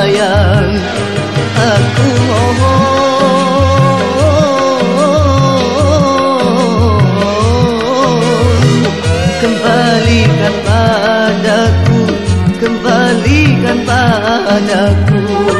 sayang Aku mohon. Kembalikan padaku Kembalikan padaku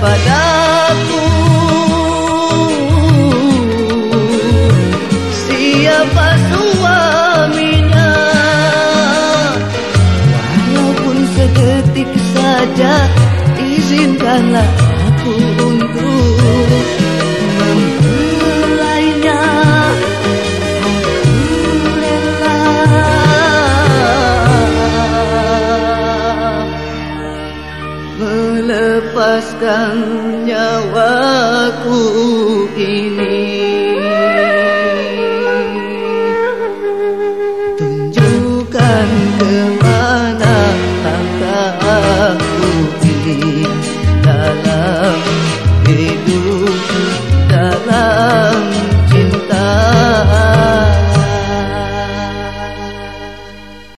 padaku. Siapa suaminya? Walaupun sedetik saja Izinkanlah aku Melepaskan nyawaku ini Tunjukkan kemana langkahku ini Dalam hidup dalam